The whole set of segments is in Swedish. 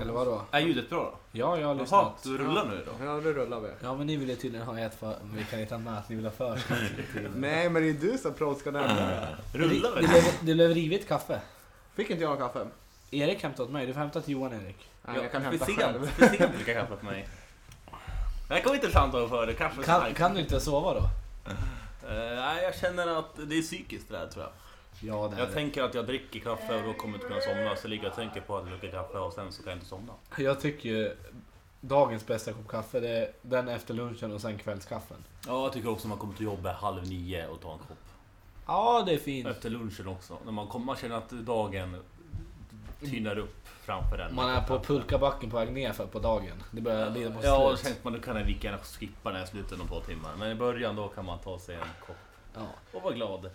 Eller vadå? Är ljudet bra då? Ja, jag har Jaha, lyssnat. du rullar nu då? Ja, nu rullar vi. Ja, men ni vill ju tydligen ha ett för... Vi kan inte ha med att ni vill ha för Nej, men det är du som pråskar närmare. Rullar Det blev, det blev rivigt kaffe. Fick inte jag någon kaffe? Erik hämtade åt mig. Du får hämta till Johan, Erik. Nej, jag kan hämta själv. för sent dricka kaffe på mig. Det här kan vara intressant att höra. Kaffe Kan, kan du inte sova då? Eh, nej, jag känner att det är psykiskt det här tror jag. Ja, det är Jag det. tänker att jag dricker kaffe och då kommer jag inte kunna somna. Så ligger jag och tänker på att jag dricker kaffe och sen så kan jag inte somna. Jag tycker ju dagens bästa kopp kaffe, det är den efter lunchen och sen kvällskaffen. Ja, jag tycker också man kommer till jobbet halv nio och tar en kopp. Ja, det är fint. Efter lunchen också. När man, kommer, man känner att dagen tynar upp framför en. Man är på pulkabacken på väg ner för på dagen. Det börjar lida mot Ja, och då tänkte man nu kan jag lika gärna skippa när jag slutar om två timmar. Men i början då kan man ta sig en kopp Ja. och vara glad.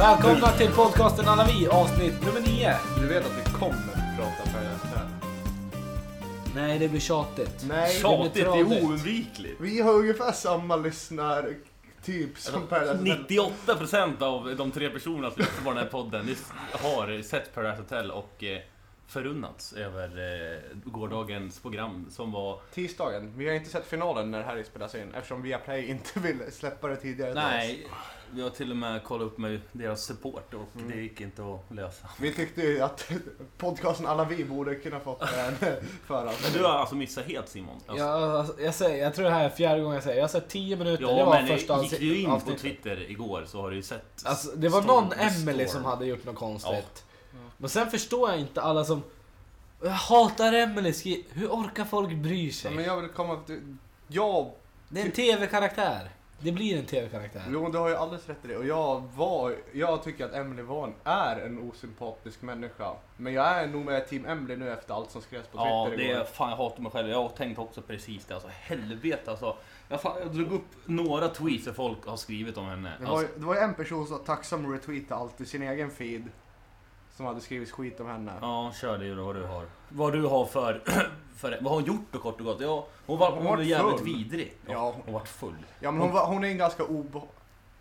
Välkomna till podcasten Alla Vi, avsnitt nummer 9. Du vet att vi kommer? Nej, det blir tjatigt. Nej, Tjatigt, det är tradigt. oundvikligt. vi har ungefär samma lyssnartyp som Paradise Hotel. 98% av de tre personerna som lyssnar på den här podden har sett Paradise Hotel och eh, förunnats över eh, gårdagens program som var... Tisdagen. Vi har inte sett finalen när det här spelas in eftersom Viaplay inte ville släppa det tidigare till oss. Nej, vi har till och med kollat upp med deras support och Mm. det gick inte att lösa. Vi tyckte ju att podcasten Alla Vi borde kunna fått en förhand. Men du har alltså missat helt Simon? Alltså, Jag, alltså, jag, säger, jag tror det här är fjärde gången jag säger Jag har sett 10 minuter, det ja, var men första gick du in på. Twitter igår så har du ju sett... Alltså, det var någon Emily som hade gjort något konstigt. Ja. Men sen förstår jag inte alla som... Jag hatar Emily, hur orkar folk bry Ja, sig? men jag vill komma. Jag... Det är en TV-karaktär. Det blir en TV-karaktär. Jo, du har ju alldeles rätt i det. Och jag var... Jag tycker att Emily var en, är en osympatisk människa. Men jag är nog med Team Emily nu efter allt som skrevs på Twitter Ja, det igår. är, fan jag hatar mig själv. Jag tänkte också precis det. Alltså helvete alltså. Jag, fan, jag drog upp några tweets där folk har skrivit om henne. Det var, Alltså, ju- det var ju en person som tacksam retweetade allt i sin egen feed. Som hade skrivit skit om henne. ja, kör det då vad du har. Vad du har för... för vad har hon gjort då kort och gott? Ja, hon var, hon Hon var jävligt full. vidrig. Ja, Ja. hon vart full. Ja men hon, var, hon är en ganska obe...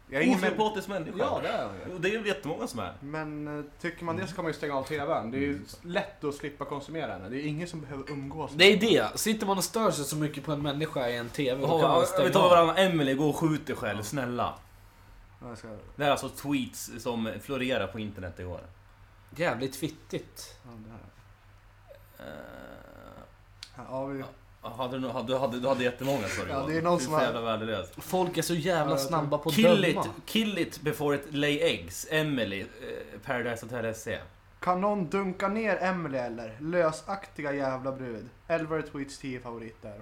Jag är ingen men... Osympatisk människa. Ja det är hon ju. Och Det är ju jättemånga som är. Men eh, tycker man det så kan man ju stänga av TVn. Det är ju lätt att slippa konsumera henne. Det är ingen som behöver umgås Det är det. Sitter man och stör sig så mycket på en människa i en TV, då kan man stänga vi tar av. varandra. Emily, gå och skjut dig själv, snälla. Jag ska... Det här är alltså tweets som florerar på internet igår. Jävligt fittigt. Ja, det här. Uh, Ja, vi... hade du, hade, du, hade, du hade jättemånga sa du Ja, det är någon som har- jävla värdelös. Folk är så jävla snabba på att Kill it, döma. kill it before it lay eggs. Emily, eh, Paradise Hotel SC. Kan någon dunka ner Emily eller? Lösaktiga jävla brud. 11 retweets, 10 favoriter.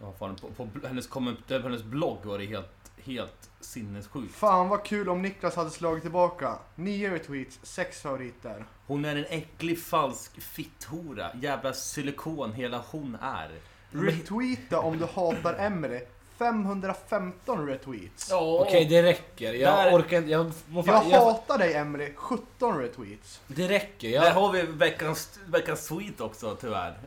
Ja, fan, på, på hennes, komment- på hennes blogg var det helt, helt sinnessjukt. Fan vad kul om Niklas hade slagit tillbaka. 9 retweets, 6 favoriter. Hon är en äcklig falsk fitthora. Jävla silikon hela hon är. Retweeta om du hatar Emily. 515 retweets. Ja, Okej, det räcker. Jag Där- orkar inte. Jag må Jag fan, jag, hatar dig Emily. 17 retweets. det räcker. Där Jag, har vi veckans, veckans tweet också tyvärr.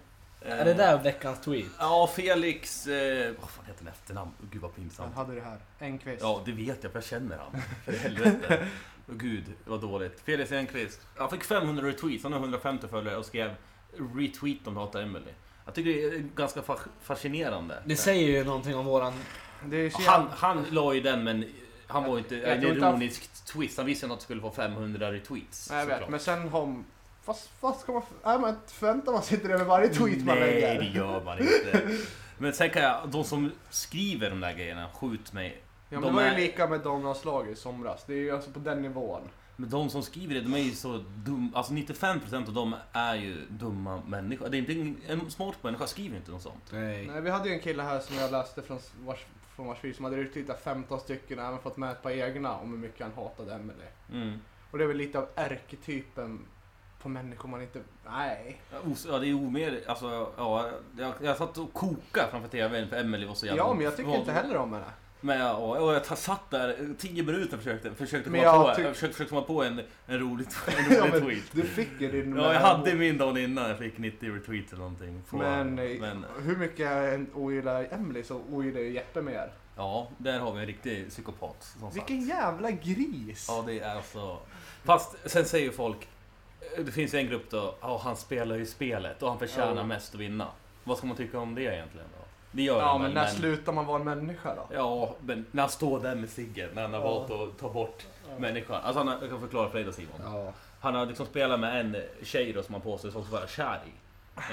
Är det där veckans tweet? Ja, Felix... Eh, vad fan heter han efternamn? Gud vad Han pinsamt. hade det här. Enqvist. Ja, det vet jag för jag känner han. För helvete. Gud, vad dåligt. Felix Enqvist. Han fick 500 retweets, han har 150 följare och skrev retweet om Hata Emily. Jag tycker det är ganska fa- fascinerande. Det säger ju någonting om våran... Det är Han, han la ju den men han var ju inte... Jag En tror inte han- ironisk twist. Han visste ju att det skulle få 500 retweets. Nej, jag vet, såklart. men sen har... Fast vad ska man... Nej men förväntar man sig inte det med varje tweet man Nej, lägger? det gör man inte. Men sen kan jag, de som skriver de där grejerna, skjut mig. Ja, men de det var ju är- lika med Donald slag i somras. Det är ju alltså på den nivån. Men de som skriver det, de är ju så dumma. Alltså 95% av dem är ju dumma människor. Det är inte en, en smart människa skriver inte något sånt. Nej. Nej, vi hade ju en kille här som jag läste från vars, från vars som hade retweetat 15 stycken och även fått med ett par egna om hur mycket han hatade Emily. Mm. Och det är väl lite av ärketypen på människor man inte... Nej. Ja, Ja, det är omer... Alltså, ja, jag, jag satt och kokade framför TVn för Emily var så jävla... Ja, men jag tycker inte heller om henne. Men jag, och jag satt där 10 minuter och försökte, försökte, komma, på, tyck- försökte, försökte komma på en, en rolig, en Ja, rolig men tweet. Du fick ju din... Ja, jag hade min dagen innan. Jag fick 90 retweets eller någonting. På, Men, eh, men hur mycket jag ogillar Emily så ogillar jag Jeppe mer. ja, där har vi en riktig psykopat. Som sagt. Vilken jävla gris! Ja, det är alltså... Fast sen säger folk... Det finns en grupp då, ja han spelar ju spelet och han förtjänar Ja. mest att vinna. Vad ska man tycka om det egentligen då? Det gör Ja, han men när slutar man vara en människa då? Ja, men när han står där med ciggen, när han har Ja. valt att ta bort människan. Alltså han har, jag kan förklara för dig då Simon. Ja. Han har liksom spelat med en tjej då som han påstår sig vara kär i.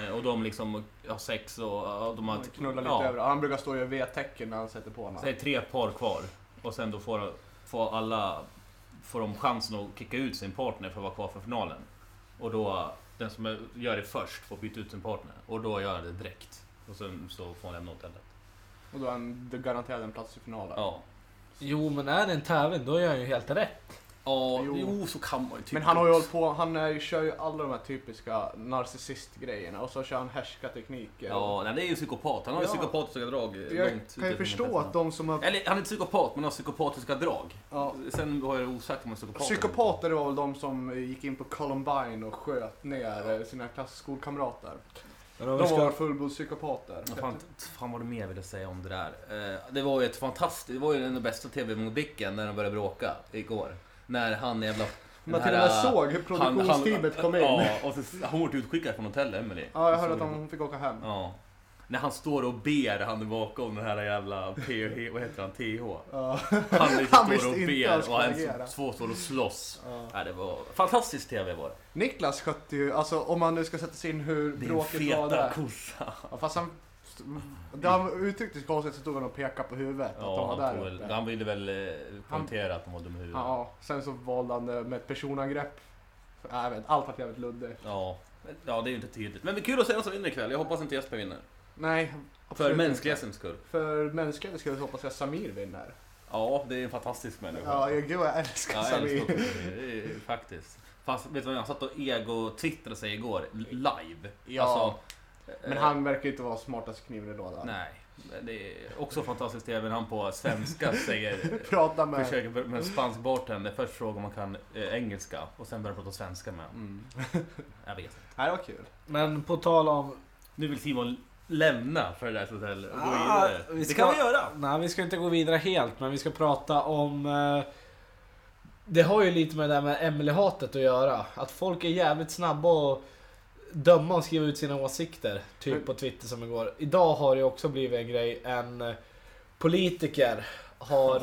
Eh, Och de liksom har sex och ja, de har... Man knullar lite ja, över. Han brukar stå och göra V-tecken när han sätter på honom. Säg tre par kvar. Och sen då får, får alla får de chansen att kicka ut sin partner för att vara kvar för finalen. Och då, den som gör det först får byta ut sin partner. Och då gör han det direkt. Och sen så får han lämna hotellet. Och då är han garanterad en plats i finalen. Ja. Jo, men är det en tävling då gör han ju helt rätt. Ja, Jo. jo. så kan man ju tycka. Men han har ju hållit på, han är, ju- kör ju alla de här typiska narcissistgrejerna och så kör han härskartekniker. Ja, nej, det är ju psykopat. Han har ju Ja. psykopatiska drag. jag långt kan ju förstå att de som har... Eller han är inte psykopat, men har psykopatiska drag. Ja, Sen var jag osäker om en psykopat. psykopater var väl de som gick in på Columbine och sköt ner eh, sina klass skolkamrater. Men om De var ska... fullblodspsykopater. Vad fan, fan vad det mer ville säga om det där. Eh, det var ju ett fantastiskt, det var ju den bästa tv-blicken när de började bråka igår. När han jävla... Man till och med såg hur produktionsteamet kom in. Ja, och så, han vart utskickad från hotellet, Emily. Ja, jag hörde att de fick åka hem. Ja. När han står och ber, han är bakom den här jävla PH, vad heter han, TH. Ja. Han liksom Han står och ber och han två står och slåss. Ja. Ja, det var fantastisk tv var det. Niklas skötte ju, alltså om man nu ska sätta sig in hur Din bråkigt var feta där. kossa. Ja, fast han... Det han uttryckte sig konstigt så stod han och pekade på huvudet. att de Ja, var han, tog där väl, han ville väl eh, poängtera att de var dumma i huvudet. Ja, sen så valde han det med ett personangrepp. Ja, Jag vet, allt var jävligt luddigt. Ja, ja, det är ju inte tydligt. Men det är kul att se vem som vinner ikväll. Jag hoppas inte Jesper vinner. Nej, För mänsklighetens skull. För mänsklighetens skull hoppas jag Samir vinner. Ja, det är en fantastisk människa. Ja, jag, jag älskar Ja, jag älskar Samir. Samir, faktiskt. Fast vet du vad, jag satt och ego-twittrade sig igår, live. Ja, Alltså, Men eh, han verkar ju inte vara smartaste kniven i lådan. Nej, det är också fantastiskt även han på svenska säger Prata med... Försöker med en spansk bartender, först frågar om man kan eh, engelska och sen börjar prata svenska med. Mm. Jag vet inte. Nej, det var kul. Men på tal om... Nu vill Simon lämna för det där hotellet och gå Ah, vidare. vi Det ska- kan vi göra! Nej, vi ska inte gå vidare helt, men vi ska prata om... eh, Det har ju lite med det där med Emily-hatet att göra. Att folk är jävligt snabba att döma och skriva ut sina åsikter. Typ Men- på Twitter som igår. Idag har det också blivit en grej. En eh, politiker har...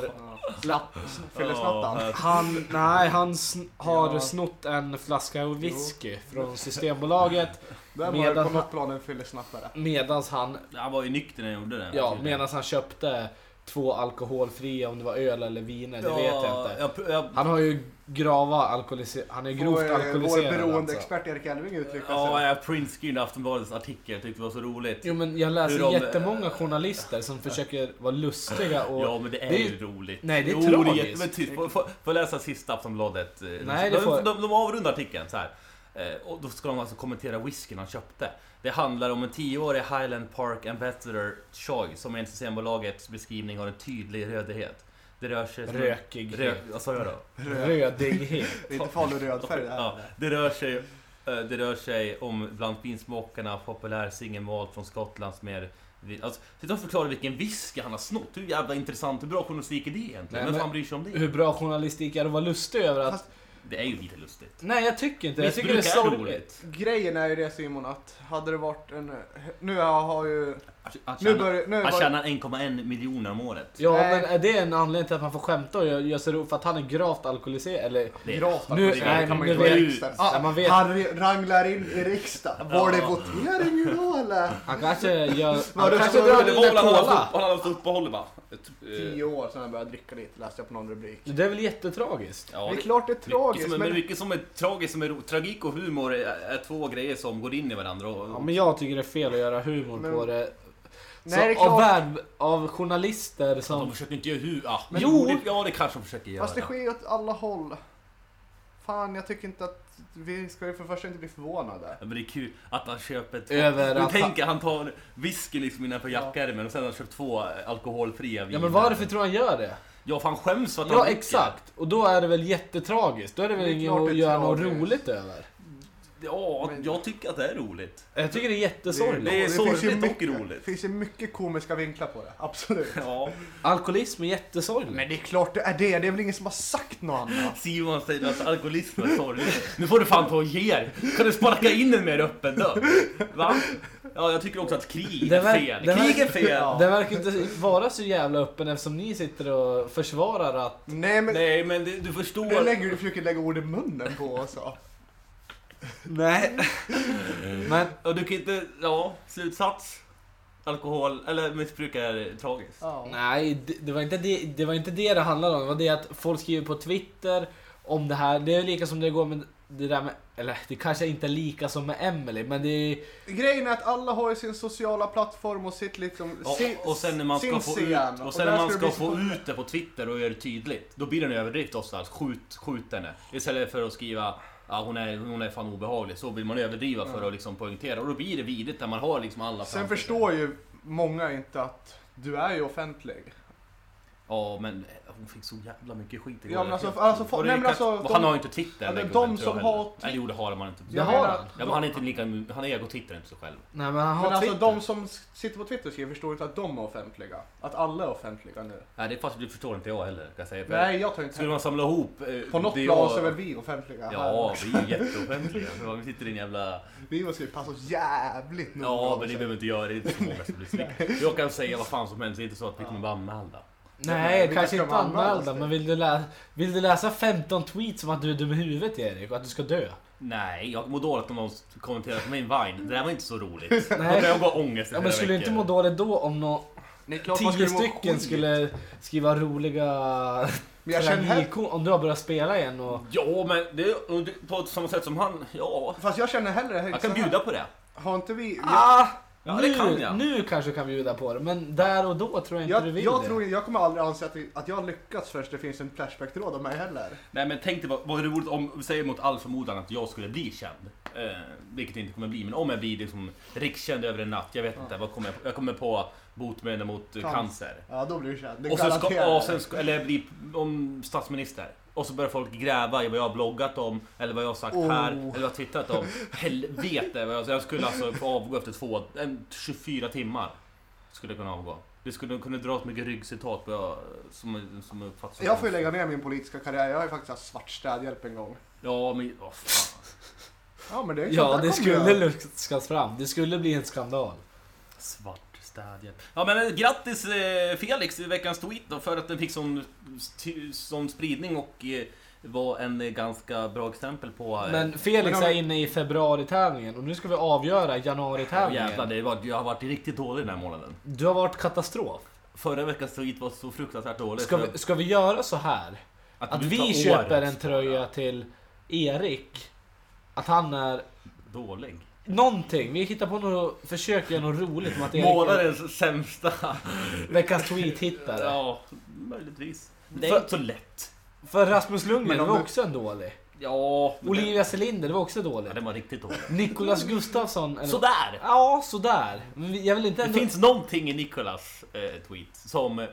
Fyllesnattan. Han, nej, han sn- har Ja. snott en flaska whisky från Systembolaget. Där Medan på han- något plan en fyllesnattare. Medans han, Han var ju nykter när jag gjorde det. ja, medans han köpte två alkoholfria, om det var öl eller viner, det ja, vet jag inte. Jag, jag, Han har ju grava alkoholiser... Han är grovt Vår, eh, vår alkoholiserad alltså. beroendeexpert Erik Elving uttryckte ja, sig. jag printscreenade Aftonbladets artikel, tyckte det var så roligt. Jo men jag läser de- jättemånga journalister som försöker vara lustiga och... Ja men det är det är- ju roligt. Nej, det är jo, tragiskt. jätte- men tyst, får, får, får läsa sista Aftonbladet? eh, Nej, det de, får- de, de avrundar artikeln så här. Eh, Och då ska de alltså kommentera whiskyn han köpte. Det handlar om en tioårig Highland Park Ambassador Choi som enligt Systembolagets beskrivning har en tydlig rödighet. Det rör sig... som en- Rökighet. Rö, vad sa jag då? Rödighet. Det är inte farlig röd färg det här. Ja, det rör sig... eh, Det rör sig om bland finsmakarna populär singelmalt från Skottlands mer... Alltså, sitta och förklara vilken whisky han har snott. Hur jävla intressant, hur bra journalistik är det egentligen? Nej, Vem men- fan bryr sig om det? Hur bra journalistik är det att vara lustig över att... Fast- Det är ju lite lustigt. Nej jag tycker inte Jag tycker det är Missbruk är sorgligt. roligt. Grejen är ju det Simon att hade det varit en... Nu har ju... Han Nu tjänar, börjar... Nu han börjar tjänar 1,1 miljoner om året. Ja Nej. men är det en anledning till att man får skämta och göra sig roligt för att han är gravt alkoholiserad? Eller... Det gravt Nu- alkoholiserad, nej, det kan man nu ju vara i vet- riksdagen. Ja, man vet. Han ranglar in i riksdagen. Var det votering idag eller? Han kanske gör... Var Han det kanske så- drar det lite väl han haft- han hade haft uppehåll va? Eh, Tio år sedan jag började dricka lite läste jag på någon rubrik. Det är väl jättetragiskt? Ja, det är klart det är Mycket tragiskt som, är, men mycket som är tragiskt, som är ro- tragik och humor är, är två grejer som går in i varandra. Och, Ja, men jag tycker det är fel att göra humor Men- på det. Nej, det så, av, klart. värld, av journalister de som... försöker inte göra hur... Ja, men Jo! Det, ja, det kanske de försöker göra. Fast det sker åt alla håll. fan jag tycker inte att vi ska ju för det första inte bli förvånade. Ja, men det är kul att han köper två. Över att tänker han tar whisky liksom innanför Ja. jackärmen och sen har han köpt två alkoholfria Ja viner. men varför tror han gör det? Ja, för han skäms för att han Ja exakt, och då är det väl jättetragiskt. Då är det väl inget att göra något roligt över. Ja, Men- jag tycker att det är roligt. Jag tycker det är jättesorgligt. Det är finns ju sorgligt och mycket- roligt. Det finns ju mycket komiska vinklar på det, absolut. Ja. Alkoholism är jättesorgligt. Men det är klart det är det, det är väl ingen som har sagt något annat. Simon säger att alkoholism är sorgligt. Nu får du fan ta och ge er. Kan du sparka in en mer öppen dörr? Va? Ja, jag tycker också att krig Det är fel. det Krig är fel! Ja. Den verkar inte vara så jävla öppen eftersom ni sitter och försvarar att... Nej men, Nej, men det, du det förstår. lägger, du försöker lägga ord i munnen på oss. så. Nej. Men Och du kan inte... Ja, slutsats. Alkohol, eller missbruk är tragiskt. Ja. nej, det, det, var inte det, det var inte det det handlade om. Det var det att folk skriver på Twitter om det här. Det är lika som det går med det där med... Eller det kanske inte är lika som med Emily men det är... Grejen är att alla har ju sin sociala plattform och sitt liksom... Ja, sin, och sen när man ska få, scen. ut, och sen där när man det ska få så- ut det på Twitter och göra det tydligt, då blir det en överdrift oftast. Skjut, skjut henne. Istället för att skriva Ja, hon är, hon är fan obehaglig. Så vill man överdriva för att liksom poängtera. Och då blir det vidrigt när man har liksom alla Sen förstår ju många inte att du är ju offentlig. Ja, men hon fick så jävla mycket skit igår. Ja, men alltså- alltså, och det nej, men alltså, och han de- har ju inte Twitter. Gubben, de som har- Nej, jo, det har man inte. Det Jag har han. Ja, men han är inte lika... Han är egotittar inte sig själv. Nej men han har Men alltså Twitter. de som sitter på Twitter skriver förstår inte att de är offentliga. Att alla är offentliga nu. Nej, det är fast det förstår inte jag heller, kan jag säga. För Nej, jag tar inte Skulle man samla ihop... eh, På något det plan så är väl vi offentliga. Ja, här. vi är jätteoffentliga. Vi sitter i en jävla... Vi måste ju passa oss jävligt noga. Ja, men det så. behöver inte göra. Det är inte så många som blir. Jag kan säga vad fan som helst. Det är inte så att vi kommer bli anmälda. Nej, kanske inte anmälda men vill du, lä- vill du läsa 15 tweets om att du är dum i huvudet Erik och att du ska dö? Nej, jag mår dåligt om någon kommenterar på min Vine. Det där var inte så roligt. Nej. jag gå ångest Ja, men skulle du inte må dåligt då om nå Det är klart tio stycken skulle skriva roliga Men jag känner tragikon om du har börjat spela igen och... Ja, men det på samma sätt som han. Ja, Fast jag känner hellre... jag kan bjuda på det. Har inte vi... Ah! Ja, nu, det kan jag. nu kanske du kan bjuda på det, men där och då tror jag inte du Jag, vill jag, det. tror, jag kommer aldrig anse att, att jag har lyckats förrän det finns en Flashback-tråd om mig heller. Nej men tänk dig vad, vad roligt om, säger mot all förmodan att jag skulle bli känd. Eh, vilket det inte kommer bli, men om jag blir liksom rikskänd över en natt, jag vet inte, vad kommer jag, jag kommer på botemedel mot Cancer. cancer. Ja, då blir du känd. Det Och så ska, och sen ska, eller bli om statsminister. Och så börjar folk gräva i vad jag har bloggat om, eller vad jag har sagt Oh. här, eller vad jag har twittrat om. Helvete jag, jag skulle alltså få avgå efter två, en, 24 timmar. Skulle jag kunna avgå. Det skulle kunna dra så mycket ryggcitat på jag, som, som uppfattas Jag får ju lägga ner min politiska karriär. Jag har ju faktiskt haft svart städhjälp en gång. Ja men, vad fan. Ja, men det är Ja, klart, det där kommer skulle jag- luskas fram. Det skulle bli en skandal. Svart städhjälp. Ja men eh, grattis eh, Felix i veckans tweet då för att den fick sån, sån spridning och eh, var en ganska bra exempel på... Men Felix är inne i februari-tävlingen och nu ska vi avgöra ja, januari-tävlingen. jävlar, det var, jag har varit riktigt dålig den här månaden. Du har varit katastrof. Förra veckans tweet var så fruktansvärt dålig. Ska vi, ska vi göra så här? Att tar vi köper en tröja till Erik. Att han är Dålig. Någonting. Vi hittar på något, försöker göra något roligt med att Erik är Månadens sämsta. veckans tweet-hittare. Ja, möjligtvis. Det är För- inte så lätt. För Rasmus Lundgren Men om var du- också en dålig. Ja, men Olivia Celinder, det var också Den, ja, dåligt. den var riktigt dålig. Nikolas Gustafsson. Eller, Sådär! Ja, sådär. Men vi- jag vill inte Det ändå... finns någonting i Nikolas eh, tweet som... Eh,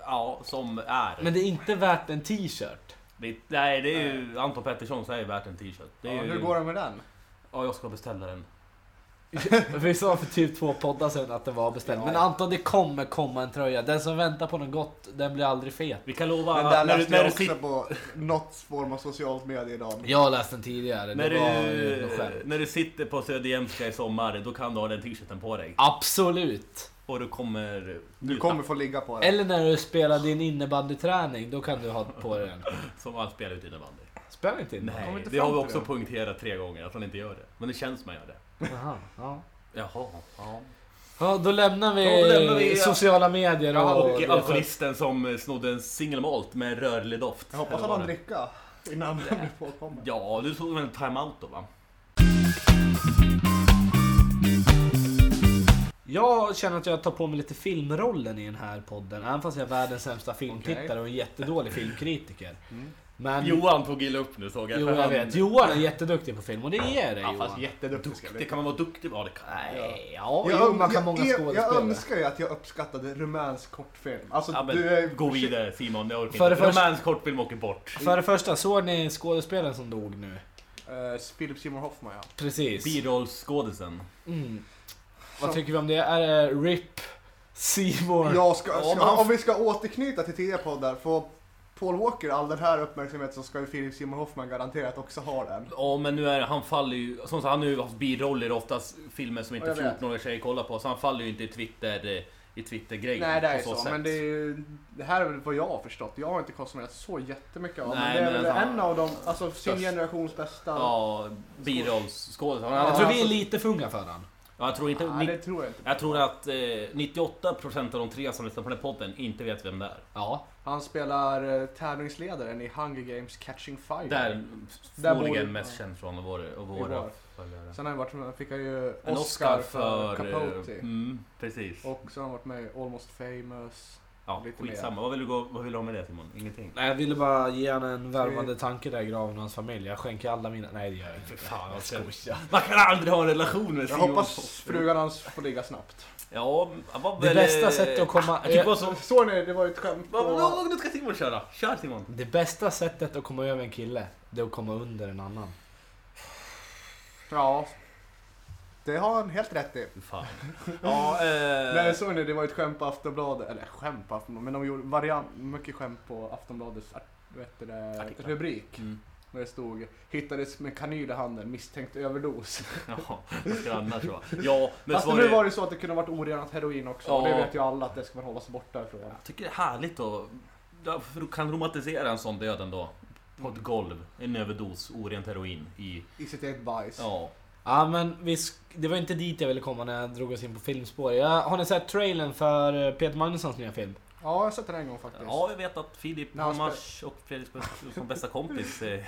ja, som är... Men det är inte värt en t-shirt. Det, nej, det är ju Anton Pettersson som är värt en t-shirt. Det är Ja, ju, hur går det med den? Ja, jag ska beställa den. Vi sa för typ två poddar sedan att det var beställt. Men Ja. Anton, det kommer komma en tröja. Den som väntar på något gott, den blir aldrig fet. Vi kan lova... Den där när, du, läste jag också på något form av socialt medie idag. Jag har läst den tidigare. när, du, när du sitter på Söderhjälmska i sommar, då kan du ha den t-shirten på dig. Absolut. Och du kommer... Du kommer få ligga på den. Eller när du spelar din innebandyträning, då kan du ha på dig den. Som han spelar ut innebandy. Spelar inte kommer Nej, inte det har vi också det. poängterat tre gånger, att han inte gör det. Men det känns som han gör det. Jaha, ja. Jaha, ja. Ja, då lämnar vi, Då lämnar vi- sociala medier och... Ja, och det- alkoholisten som snodde en single malt med rörlig doft. Jag hoppas han det- dricka innan han blir påkommen. Ja, du tog väl en time-out då va? Jag känner att jag tar på mig lite filmrollen i den här podden. Även fast jag är världens sämsta filmtittare och en jättedålig filmkritiker. Mm. Men... Johan tog illa upp nu såg jag. Jo, för jag vet. Johan är jätteduktig på film och det ger det Ja, fast Johan. jätteduktig ska Det kan man vara duktig på. Ja, det kan. Nej, ja, Jag, jo, man kan många jag, jag, skådespelare. jag önskar ju att jag uppskattade rumänsk kortfilm. Alltså, Ja, men du är, gå vidare Simon, jag orkar För inte. det första- Romansk kortfilm åker bort. För det första, såg ni skådespelaren som dog nu? Uh, Philip Seymour Hoffman ja. Precis. Birollsskådisen. Mm. Vad Så- tycker vi om det? Är det RIP Seymour? Jag ska, ska, Om vi ska återknyta till tidigare poddar, får Paul Walker all den här uppmärksamheten så ska ju Philip Seymour Hoffman garanterat också ha den. Ja men nu är han faller ju, som sagt han har ju haft biroller oftast filmer som inte Ja, jag vet. 14-åriga tjejer kollar på så han faller ju inte i Twitter eh, i Twitter-grejen. Nej det är så, sätt. men det, är ju, det här är väl vad jag har förstått. Jag har inte konsumerat så jättemycket av men Nej, det är men väl alltså, en av de, alltså sin störst. generations bästa. Ja, birollsskådis. Han- Ja, Jag tror vi är lite för unga för han. Ja, jag tror inte... Nej, ni- det tror jag inte. Jag tror att eh, 98% av de tre som lyssnar på den här podden inte vet vem det är. Ja. Han spelar eh, tävlingsledaren i Hunger Games Catching Fire. Där Där förmodligen bor- mest ja. känd från och våra, och våra vår. följare. Sen har han varit med, fick han ju En Oscar, för, Capote. eh, Mm, precis. Och så har han varit med i Almost famous. Ja, lite skitsamma. Vad vill, du gå, vad vill du ha med det Simon? Ingenting? Nej, jag ville bara ge han en värmande tanke där i graven av hans familj. Jag skänker alla mina... Nej det gör jag inte. Fan, jag skojar. Man kan aldrig ha en relation med Jag Simon. hoppas frugan hans får ligga snabbt. Ja, han var Det väl, bästa sättet att komma... Jag bara så... Såg ni? Det var ju ett skämt Vad- på... vad- Nu ska Simon köra. Kör Simon. Det bästa sättet att komma över en kille, det är att komma under en annan. Ja. Det har han helt rätt i. Fan. Ja, eh... Nej, såg ni? Det var ett skämt på Aftonbladet. Eller skämt på Aftonbladet, men de gjorde variant, mycket skämt på Aftonbladets vet det, Artiklar. rubrik. Mm. Där det stod hittades med kanyl i handen, misstänkt överdos. Ja, vad ska det annars vara? Ja, men Fast så var nu det... var det så att det kunde ha varit orenat heroin också. Och det Ja. vet ju alla att det ska man hålla sig borta ifrån. Jag tycker det är härligt att... Ja, för Du kan romantisera en sån död ändå. På ett golv. En överdos orent heroin i... I sitt eget bajs. Ja. Ja men vi det var inte dit jag ville komma när jag drog oss in på filmspår. Jag, har ni sett trailern för eh, Peter Magnussons nya film? Ja, jag har sett den en gång faktiskt. Ja, jag vet att Filip Hammars och Fredrik som bästa kompis... eh,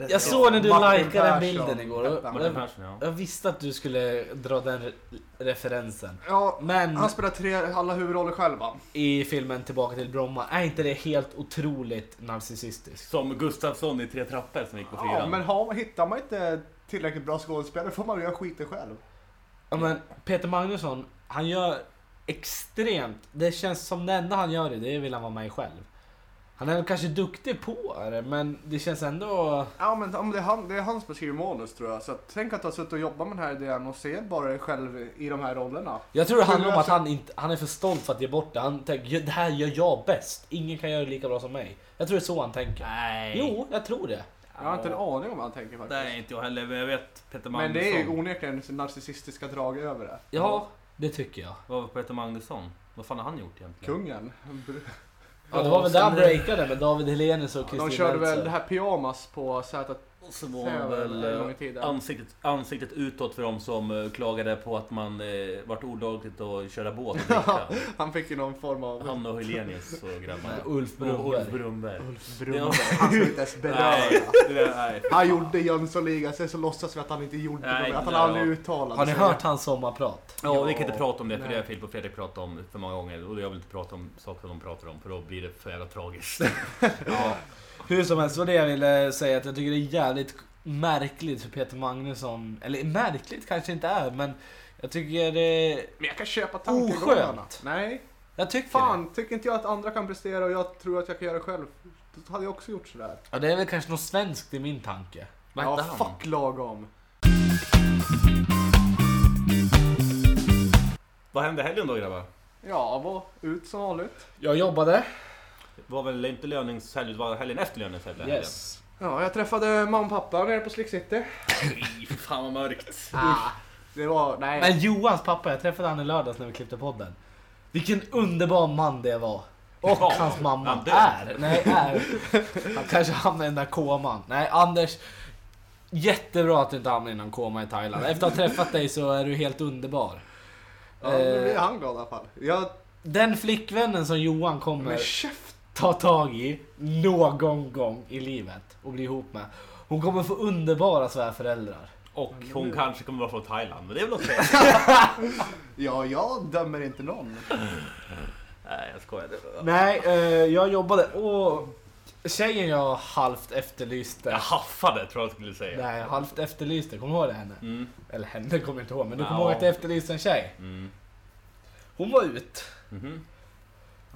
Jag såg när du likade den bilden igår. Martin Jag, Persson, ja. jag visste att du skulle dra den re- referensen. Ja, Men han spelar tre, alla huvudroller själv va? i filmen Tillbaka till Bromma, är inte det helt otroligt narcissistiskt? Som Gustafsson i Tre trappor som gick på fyran. Ja, men har, hittar man inte tillräckligt bra skådespelare får man göra skiten själv. Ja, men Peter Magnusson, han gör extremt... Det känns som det enda han gör i det vill han vara med i själv. Han är väl kanske duktig på det, men det känns ändå... Ja men om det, är han, det är han som skriver manus tror jag. Så att, tänk att ha suttit och jobbat med den här idén och se bara dig själv i de här rollerna. Jag tror det handlar om att han, inte, han är för stolt för att ge bort det. Han tänker, det här gör jag bäst. Ingen kan göra det lika bra som mig. Jag tror det är så han tänker. Nej. Jo, jag tror det. Jag har inte en aning om vad han tänker Det faktiskt. är inte jag heller, men jag vet Peter Men Magnusson. det är ju onekligen narcissistiska drag över det. Ja, det tycker jag. Vad var Peter Magnusson? Vad fan har han gjort egentligen? Kungen. Ja, det var väl där han breakade med David Helenius och De Kristin körde väl Meltzer. det här pyjamas på Z så var han väl eh, ansiktet, ansiktet utåt för de som eh, klagade på att man eh, vart olagligt att köra båt och. Han fick ju någon form av... Han och Helenius och grabbarna. Ulf Och Ulf. Brunberg. Ulf Ja. Brunberg. Han ska inte ens beröra. Det. Han gjorde Jönssonligan, sen så låtsas vi att han inte gjorde Nej, det. Att han aldrig uttalade Har ni hört hans sommarprat? Ja, vi kan inte prata om det för Nej. det har Filip och Fredrik pratat om för många gånger och jag vill inte prata om saker de pratar om för då blir det för jävla tragiskt. Ja. Hur som helst var det jag ville säga att jag tycker det är jävligt märkligt för Peter Magnusson. Eller märkligt kanske inte är, men jag tycker det... Men jag kan köpa tankegångarna. Oskönt. Nej, Jag tycker det. fan. Tycker inte jag att andra kan prestera och jag tror att jag kan göra det själv. Då hade jag också gjort sådär. Ja, det är väl kanske något svenskt i min tanke. Vad Ja, hette han? fuck lagom. Vad hände helgen då grabbar? Ja, var ut som vanligt. Jag jobbade. Det var väl inte löningshelg, det var helgen efter löningshelgen? Yes. Ja, jag träffade mamma och pappa nere på Slick City. Fy fan vad mörkt. Ah, det var, nej. Men Johans pappa, jag träffade han i lördags när vi klippte podden. Vilken underbar man det var. Och Ja, hans mamma han är. Nej, är. Han kanske hamnar i den där koman. Nej, Anders. Jättebra att du inte hamnar i någon koma i Thailand. Efter att ha träffat dig så är du helt underbar. ja, nu blir Eh, han glad i alla fall. Jag, Den flickvännen som Johan kommer men käft! Ta tag i någon gång i livet och bli ihop med. Hon kommer få underbara svärföräldrar. Och hon kanske kommer vara från Thailand, men det är väl okej. Ja, jag dömer inte någon. Nej, jag skojar. Nej, eh, jag jobbade och tjejen jag halvt efterlyste. Jag haffade, tror jag skulle säga. Nej, halvt efterlyste. Kommer du ihåg det henne? Mm. Eller henne kommer jag inte ihåg, men du Ja. kommer ihåg att jag efterlyste en tjej. Mm. Hon var ut Mhm.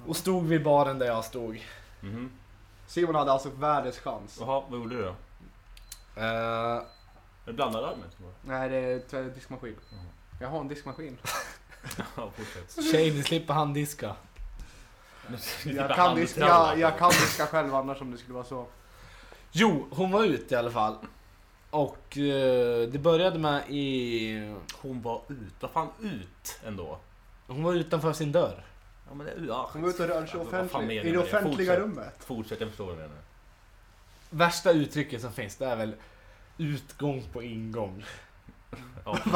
Och stod vid baren där jag stod. Mhm. Simon hade alltså världens chans. Jaha, vad gjorde du då? Eh, Är det blandade armen? Nej, det är tyvärr diskmaskin. Mm. Jag har en diskmaskin. Ja, fortsätt. tjej, slipper handdiska. Jag kan, diska, jag, jag kan diska själv annars om det skulle vara så. Jo, hon var ut i alla fall. Och eh, det började med i... Hon var ut. Vad fan ut ändå? Hon var utanför sin dörr. Ja, men det, ja. Var ute och rörde sig Ja, fan offentligt, i det det? offentliga Fortsätt. rummet. Fortsätt, jag förstår vad du menar. Värsta uttrycket som finns, det är väl utgång på ingång. Ja.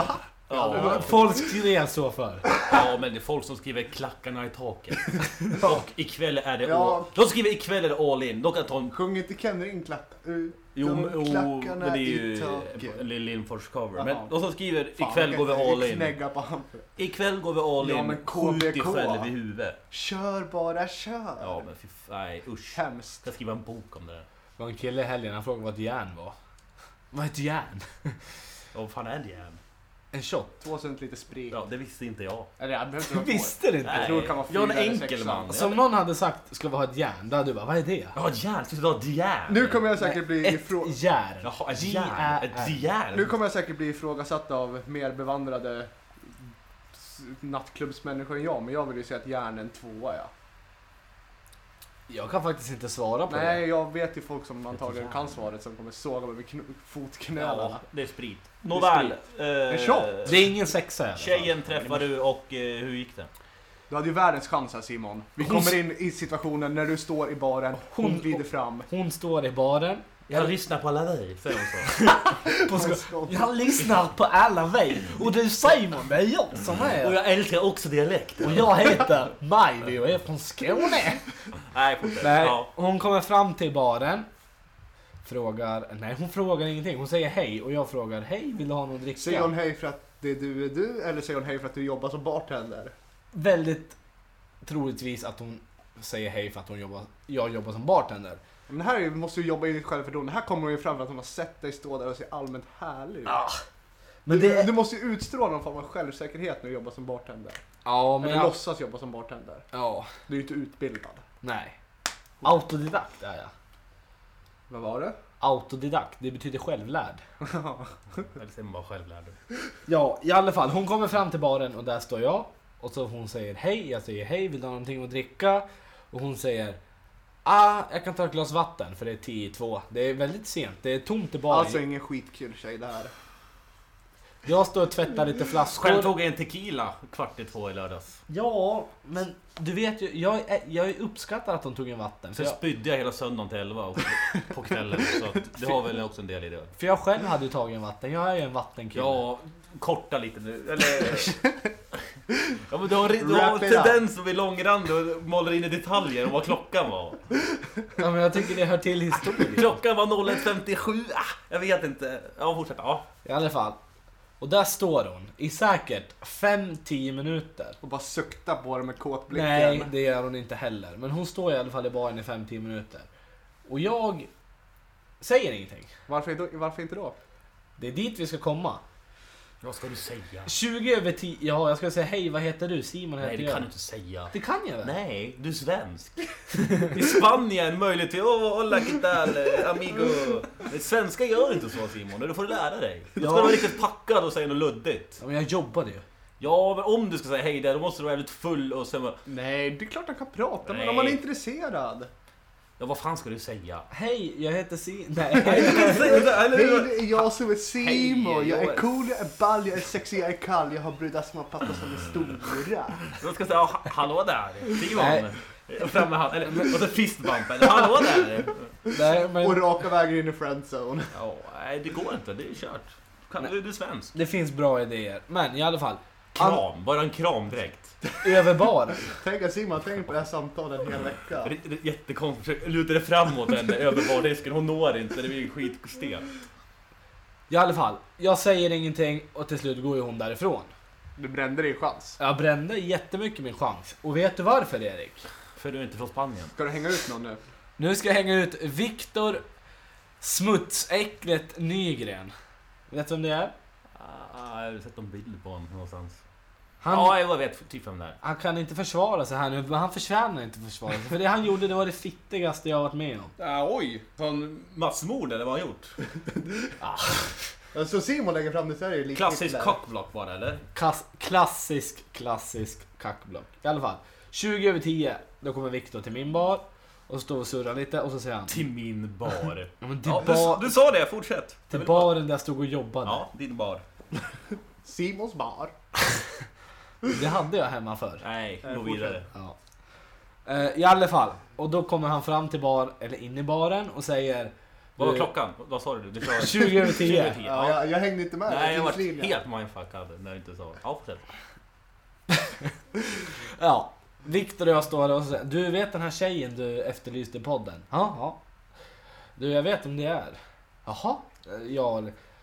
Ja, Ja, Folk skrev så för. ja, men det är folk som skriver klackarna i taket. Och ikväll är det Ja. all... De skriver ikväll är det all in. De kan ta en... Sjung inte Kenny in klapp ut Jo, jo, men det är ju Lill Lindfors cover. Men de som skriver Fan, ikväll går vi all in. På. Ikväll går vi all Ja, in. men Skjut dig KBK. själv i huvudet. Kör bara kör. Ja, men fy Nej, usch. Hemskt. Jag ska skriva en bok om det där. Det var en kille i helgen, han frågade vad ett järn var. Vad är ett järn? Vad fan är det igen? En shot. Två centiliter sprit. Ja, det visste inte jag. Eller jag behöver inte vara Visste du inte? Jag tror det kan vara jag är en fyra eller enkel man. Så om någon hade sagt, ska vi ha ett järn? Då hade du bara, vad är det? Ja, ett järn. Ska du ha ett järn? Nu kommer jag säkert bli ett ifrå... järn. Jaha, ett J-Ä-R. järn. Ett järn. Nu kommer jag säkert bli ifrågasatt av mer bevandrade s- nattklubbsmänniskor än jag, men jag vill ju säga att järn är en tvåa ja. Jag kan faktiskt inte svara på Nej, det. jag vet ju folk som antagligen kan svaret som kommer såga mig med kn- fotknölarna. Ja, det är sprit. Nåväl. Det Eh, En shot. Det är ingen sexa i alla fall. Tjejen träffade du och eh, hur gick det? Du hade ju världens chans här Simon. Vi Hon- kommer in i situationen när du står i baren, hon, Hon- glider fram. Hon står i baren. Jag lyssnar på alla dig, säger hon så. Jag lyssnar på alla vi. Och du Simon, det är jag som är. Och jag älskar också dialekt. Och jag heter Miley och är från Skåne. Nej. Nej, hon kommer fram till baren. Frågar, nej hon frågar ingenting. Hon säger hej och jag frågar hej, vill du ha något att Säger hon dricka? hej för att det är du är du, eller säger hon hej för att du jobbar som bartender? Väldigt troligtvis att hon säger hej för att hon jobbar, jag jobbar som bartender. Men det här är måste ju jobba in ditt självförtroende. Här kommer hon ju fram för att hon har sett dig stå där och se allmänt härlig ut. Ah, men du, det... du måste ju utstråla någon form av självsäkerhet när du jobbar som bartender. Ja, men Eller jag, låtsas jobba som bartender. Ja, Du är ju inte utbildad. nej. Autodidakt är jag. Vad var det? Autodidakt, det betyder självlärd. Eller säger man bara självlärd. Ja, i alla fall. Hon kommer fram till baren och där står jag. Och så hon säger hej, jag säger hej, vill du ha någonting att dricka? Och hon säger ah, jag kan ta ett glas vatten för det är 10 i två. Det är väldigt sent, det är tomt i baren. Alltså ingen skitkul tjej det här. Jag står och tvättar lite flaskor. Själv tog jag en tequila kvart i två i lördags. Ja, men du vet ju, jag, är- jag uppskattar att hon tog en vatten. Sen jag, spydde jag hela söndagen till elva och på kvällen. Så att det har väl också en del i det. för jag själv hade ju tagit en vatten, jag är ju en vattenkille. Ja, korta lite nu. Eller... Ja men du har, du har tendens att bli långrandig och målar in i detaljer om vad klockan var. Ja, men jag tycker det hör till historien. Klockan var 01.57, ah, jag vet inte. Ja, fortsätt. Ja. I alla fall. Och där står hon i säkert 5-10 minuter. Och bara sukta på det med kåtblicken. Nej, det gör hon inte heller. Men hon står i alla fall i baren i 5-10 minuter. Och jag säger ingenting. Varför, varför inte då? Det är dit vi ska komma. Vad ska du säga? 20 över 10. Ja, jag ska säga hej, vad heter du? Simon heter Nej, det jag. kan du inte säga. Det kan jag väl? Nej, du är svensk. I Spanien möjligtvis. Åh, hola, qué tal, eh, amigo. Men Svenska gör inte så Simon, det får du lära dig. Du ska Ja. vara riktigt packad och säga något luddigt. Ja, men jag jobbade ju. Ja, men om du ska säga hej där, då måste du vara väldigt full och sen bara, Nej, det är klart han kan prata, men Nej. om man är intresserad. Ja, vad fan ska du säga? Hej, jag heter Simon. Nej. Hej, det är jag som är Simon. Jag är cool, jag är ball, jag är sexig, jag är kall. Jag har brudar som har pappa som är stora. Jag ska säga "Ja, ha- hallå där, Simon. Fram med handen, eller och så fistbumpen. Hallå där. Nej, men Och raka vägen in i friendzone. Ja, nej, det går inte, det är kört. Du är svensk. det finns bra idéer. Men i alla fall. Kram, bara en kramdräkt. Över baren. Tänk att Simon har tänkt på det här samtalet en hel vecka. Det det är jättekonstigt, försök luta dig framåt henne över bardisken, hon når inte, det blir skitstelt. I alla fall, jag säger ingenting och till slut går ju hon därifrån. Du brände din chans. Jag brände jättemycket min chans. Och vet du varför Erik? För du är inte från Spanien. Ska du hänga ut någon nu? Nu ska jag hänga ut Viktor Smutsäcklet Nygren. Vet du vem det är? Ah, jag har sett en bild på honom någonstans. Han, Ja, jag vet typ vem det är. han kan inte försvara sig här nu, men han förtjänar inte försvara sig. För det han gjorde, det var det fittigaste jag varit med om. Ah, oj! Sån massmord eller vad har han gjort? Så Simon lägger fram det så är det lite Klassisk Hitler. cockblock bara eller? Klass, klassisk, klassisk kackblock. I alla fall. 20 över 10, då kommer Viktor till min bar. Och står och surrar lite och så säger han... Till min bar. Ja, men till, Ja, bar, du, du sa det, fortsätt. Till bara- baren där jag stod och jobbade. Ja, din bar. Simons bar. Det hade jag hemma för. Nej, Eh, gå vidare. Ja. Eh, I alla fall. Och då kommer han fram till bar, eller in i baren och säger... Vad var klockan? Vad sa du? du sa 20 över 10. 20 över 10. Ja, jag, jag hängde inte med. Nej, jag var tidslinjen. helt mindfuckad när du inte sa. Ja, fortsätt. Ja. Viktor och jag står där och säger Du vet den här tjejen du efterlyste i podden? Ja, ja. Du, jag vet vem det är. Jaha? Ja,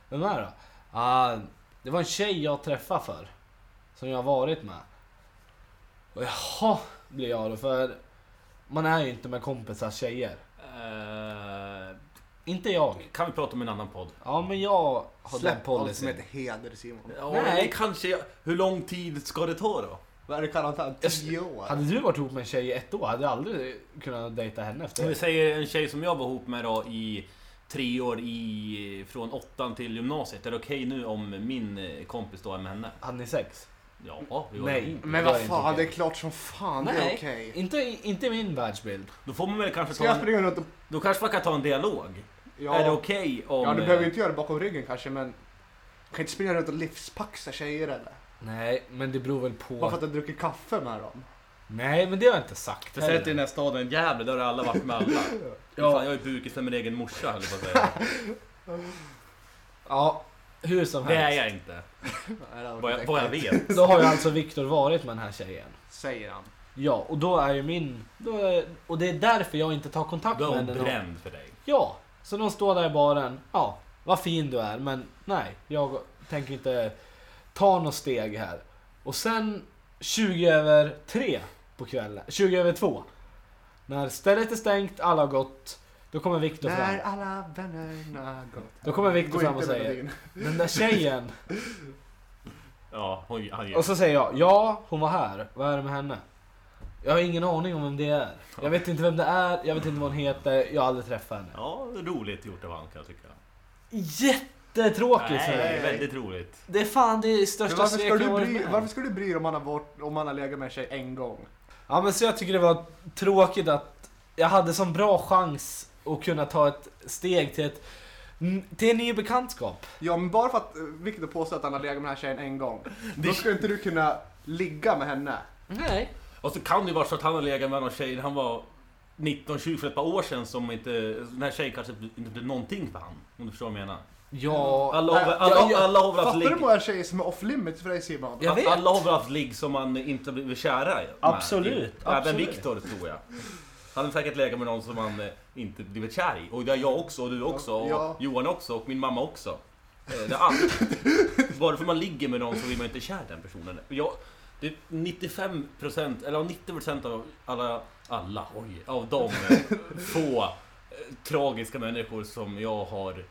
vem är det då? Ah, det var en tjej jag träffade för. Som jag har varit med. Och jaha, blir jag då. För man är ju inte med kompisars tjejer. Eh, Inte jag. kan vi prata om en annan podd? Ja, men jag har den Släpp allt som policyn. heter heder Simon. Ja, Nej. kanske... Hur lång tid ska det ta då? Vad är det? Jag- Tio år? Hade du varit ihop med en tjej i ett år hade jag aldrig kunnat dejta henne efter Om vi det. säger en tjej som jag var ihop med då i tre år i, från åttan till gymnasiet. Är det okej nu om min eh, kompis då är med henne? Hade ni sex? Ja, vi var Nej. ihop. Men Det vad är inte fan, det är klart som fan det är Nej. okej. Inte, inte i min världsbild. Då får man väl kanske Ska ta jag en, springa runt och... Då kanske man kan ta en dialog. Ja, Är det okej om... ja du eh, behöver inte göra det bakom ryggen kanske men... Du kan inte springa runt och livspaxa tjejer eller? Nej, men det beror väl Bara för på. att du druckit kaffe med dem. Nej, men det har jag inte sagt Jag säger till den här staden Gävle, där har alla varit med alla. Ja. Fan, jag är bukis med min egen morsa höll jag på att säga. Ja, hur som Det är helst. jag inte. Nej, det har varit Vad jag, vad jag äckligt. vet. Då har ju alltså Viktor varit med den här tjejen. Säger han. Ja, och då är ju min... Då är, och det är därför jag inte tar kontakt Då är med hon henne. bränd för dig. Ja, så de står där i baren. Ja, vad fin du är, men nej, jag tänker inte ta något steg här. Och sen 20 över 3 på kvällen, 20 över 2. När stället är stängt, alla har gått. Då kommer Viktor fram. När alla vännerna gått. Då kommer Viktor fram och säger. Den där tjejen. Ja, hon, han Och så säger jag, ja hon var här. Vad är det med henne? Jag har ingen aning om vem det är. Jag vet inte vem det är, jag vet inte vad hon heter, jag har aldrig träffat henne. Ja, roligt gjort av han kan jag tycka. Jättetråkigt Nej, väldigt roligt. Det är fan det Men största varför, ska sveket du bry, varför ska du bry dig om man har, varit, om man har legat med en tjej en gång? Ja men så jag tycker det var tråkigt att jag hade sån bra chans att kunna ta ett steg till ett till en ny bekantskap. Ja men bara för att eh, Victor påstår att han har legat med den här tjejen en gång. Då ska inte du kunna ligga med henne. Nej. Och så kan det ju vara så att han har legat med någon tjej han var 19-20 för ett par år sedan som inte... Den här tjejen kanske inte blev någonting för han. Om du förstår vad jag menar. Ja. Alla har, alla, alla har väl haft Fattar du hur ligg... många tjejer som är off limits för dig Simon? Jag vet. Alla har väl haft ligg som man inte blivit kära i. Absolut, Även absolut. Viktor tror jag. Han har säkert legat med någon som man eh, inte blivit kär i. Och det är jag också, och du också, och Ja. Johan också, och min mamma också. Eh, Det är all... Bara för man ligger med någon så vill man inte kär i den personen. Jag, det är 95% eller 90% av alla, alla, oj, av de eh, få tragiska människor som jag har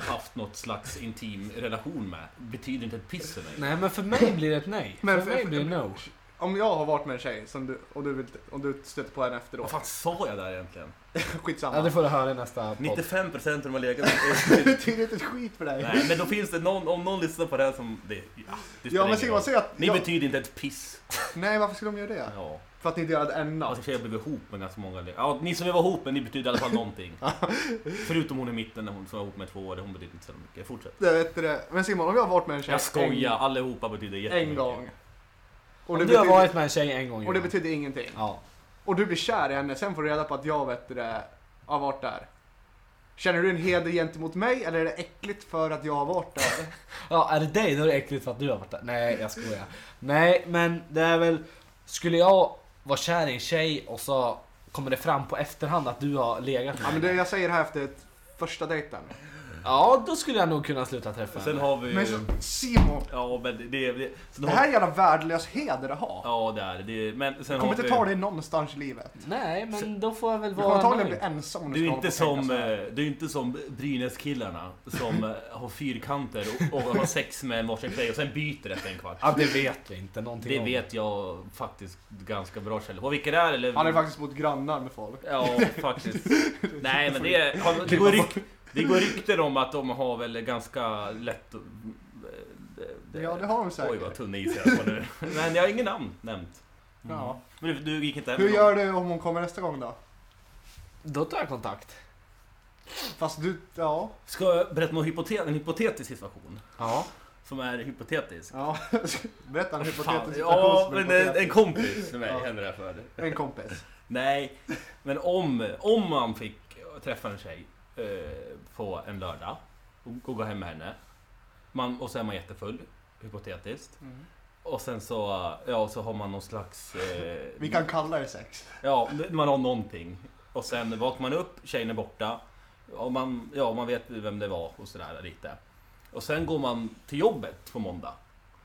haft något slags intim relation med betyder inte ett piss för mig. Nej men för mig blir det ett nej. Men för för- mig blir det no. Om jag har varit med en tjej som du, och, du vill, och du stöter på henne Vad efteråt. fan sa jag där egentligen? Skitsamma. Ja det får du höra i nästa podd. 95% av de har legat Det med... betyder inte ett skit för dig. Nej men då finns det någon, om någon lyssnar på det här som... Det, ja, det Ja men Simon, säg att... Ni ja, betyder inte ett piss. Nej varför skulle de göra det? Ja. För att ni inte gör det ännu. Alltså tjejer blev ihop med ganska många. Ja, ni som var ihop med, ni betyder i alla fall någonting. Förutom hon i mitten, när hon som var ihop med två år, hon betyder inte så mycket. Fortsätt. Det vet du det. Men Simon, om jag har varit med en tjej Jag skojar, allihopa betyder en, jättemycket. en gång. Och Om du har betyder, varit med en tjej en gång och det betyder ingenting. Ja. Och du blir kär i henne, sen får du reda på att jag vet det, har varit där. Känner du en heder gentemot mig eller är det äckligt för att jag har varit där? Ja, är det dig då är det äckligt för att du har varit där. Nej, jag skojar. Nej, men det är väl... Skulle jag vara kär i en tjej och så kommer det fram på efterhand att du har legat med Ja men det, jag säger det här efter ett första dejten. Ja, då skulle jag nog kunna sluta träffa Sen henne. har vi Men ju... så, Simon, Ja, men det... det, det sen det har här är jävla värdelös heder att ha. Ja, det är det. det. Men sen Du kommer har inte vi... ta dig någonstans i livet. Nej, men då får jag väl Du kommer vara antagligen bli nöjd. ensam om Du är ska inte hålla på och som, tänka så här. eh, du är inte som Brynäs-killarna som eh, har fyrkanter och, och har sex med en varsin tjej och sen byter efter en kvart. Ja, det vet vi inte någonting Det om. vet jag faktiskt ganska bra källor på. Vilka det är eller? Han är faktiskt mot grannar med folk. Ja, faktiskt. Nej, men det, är, det, går ryk, det går rykten om att de har väl ganska lätt Ja, det har de Oj, säkert. vad tunn is jag på nu. Men jag har ingen namn nämnt. Mm. Ja. Men du, du gick inte hem Hur gör du om hon kommer nästa gång då? Då tar jag kontakt. Fast du, ja. Ska jag berätta om en hypotet, en hypotetisk situation? Ja. Som är hypotetisk. ja. Berätta en Fan, hypotetisk ja, som är men en, en hypotetisk. kompis med mig Ja. händer det här för. En kompis. Nej, men om, om man fick träffa en tjej eh, på en lördag och, gå hem med henne. Man, och så är man jättefull, hypotetiskt. Och sen så, ja, så har man någon slags... Eh, Vi kan kalla det sex. Ja, man har någonting. Och sen vaknar man upp, tjejen är borta. Och man, ja, man vet vem det var och sådär lite. Och sen går man till jobbet på måndag.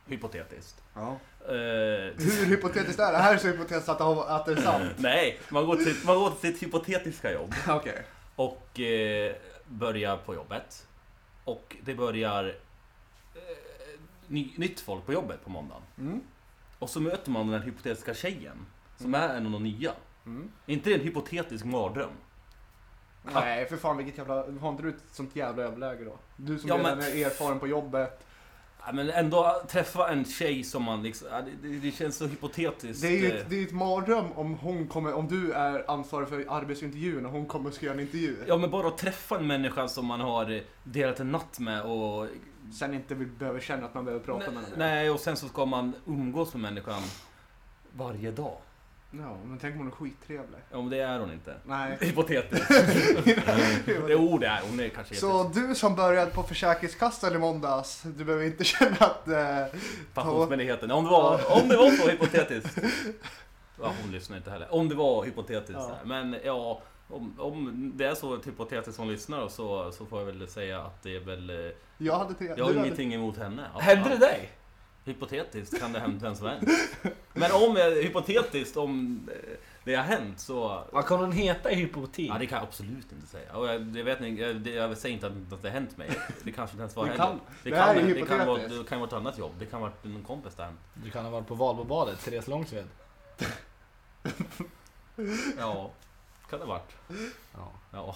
Hypotetiskt. Ja. Eh, Hur hypotetiskt är det? Här är så hypotetiskt att det, har- att det är sant. nej, man går, till, man går till sitt hypotetiska jobb. Okej. Och eh, börjar på jobbet. Och det börjar eh, ny, nytt folk på jobbet på måndagen. Mm. Och så möter man den här hypotetiska tjejen. Som är en av de nya. Mm. Är inte det en hypotetisk mardröm? Nej, för fan vilket jävla... Har inte du ett sånt jävla överläge då? Du som Ja, redan men- är erfaren på jobbet. Men ändå träffa en tjej som man liksom... Det, det, känns så hypotetiskt. Det är ju eh, ett, det är ett mardröm om hon kommer, om du är ansvarig för arbetsintervjun och hon kommer och ska göra en intervju. Ja men bara att träffa en människa som man har delat en natt med och... Sen inte behöver känna att man behöver prata med henne. Nej, och sen så ska man umgås med människan varje dag. Ja, men tänk om hon är skittrevlig. Ja men det är hon inte. Nej. Hypotetiskt. det är hon. är kanske Så du som började på Försäkringskassan i måndags, du behöver inte känna att... Eh, Pensionsmyndigheten. Om det var, om det var så hypotetiskt. Ja, hon lyssnar inte heller. Om det var hypotetiskt. Ja. Men ja, om, om det är så hypotetiskt som lyssnar så, så får jag väl säga att det är väl... eh, jag hade tre... Jag du har hade- ingenting emot henne. Ja, Hände det ja. dig? Hypotetiskt kan det hända vem som helst. Men om jag, hypotetiskt om eh, det har hänt så... Vad kan hon heta i hypotet? Ja, det kan jag absolut inte säga. Och jag, det vet ni, jag, det, jag säger inte att, det har hänt mig. Det kanske inte ens var Det kan- det, här är det, kan vara, hypotetiskt. det kan vara ett annat jobb. Det kan vara någon kompis där. Du kan ha varit på Valbobadet, Therese Långsved. Ja, kan det ha varit. Ja. Ja,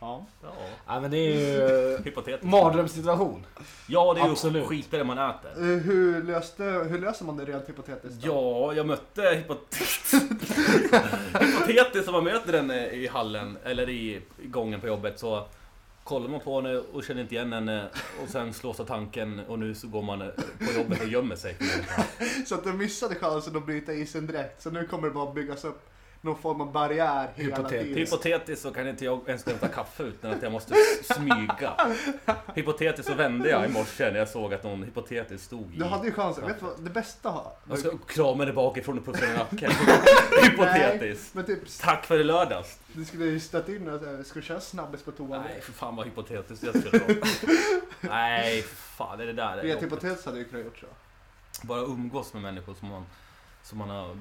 Ja. ja. Nej men det är ju Hypotetiskt. mardrömssituation. Ja, det är ju Absolut. skit i det man äter. Eh, Hur, löste, hur löser man det rent hypotetiskt? då? Ja, jag mötte hypotetiskt. hypotetiskt om man möter den eh, i hallen eller i i gången på jobbet så kollar man på henne och känner inte igen henne och sen slås av tanken och nu så går man eh, på jobbet och gömmer sig. Så att du missade chansen att bryta isen direkt. Så nu kommer det bara byggas upp någon form av barriär hela Hypotetiskt. tiden. Hypotetiskt så kan inte jag ens hämta kaffe utan att jag måste smyga. Hypotetiskt så vände jag i morse när jag såg att någon hypotetiskt stod i... Du hade ju chansen. Vet du vad det bästa har? Jag ska krama dig bakifrån och puffa dig nacken. Hypotetiskt. Men typ, Tack för i lördags. du skulle ju ställt in och säga, ska du köra snabbis på toan? Nej, för fan vad hypotetiskt jag skulle vara. Nej, fan det är det där. är Rent hypotetiskt hade jag kunnat gjort så. Bara umgås med människor som man, som man har...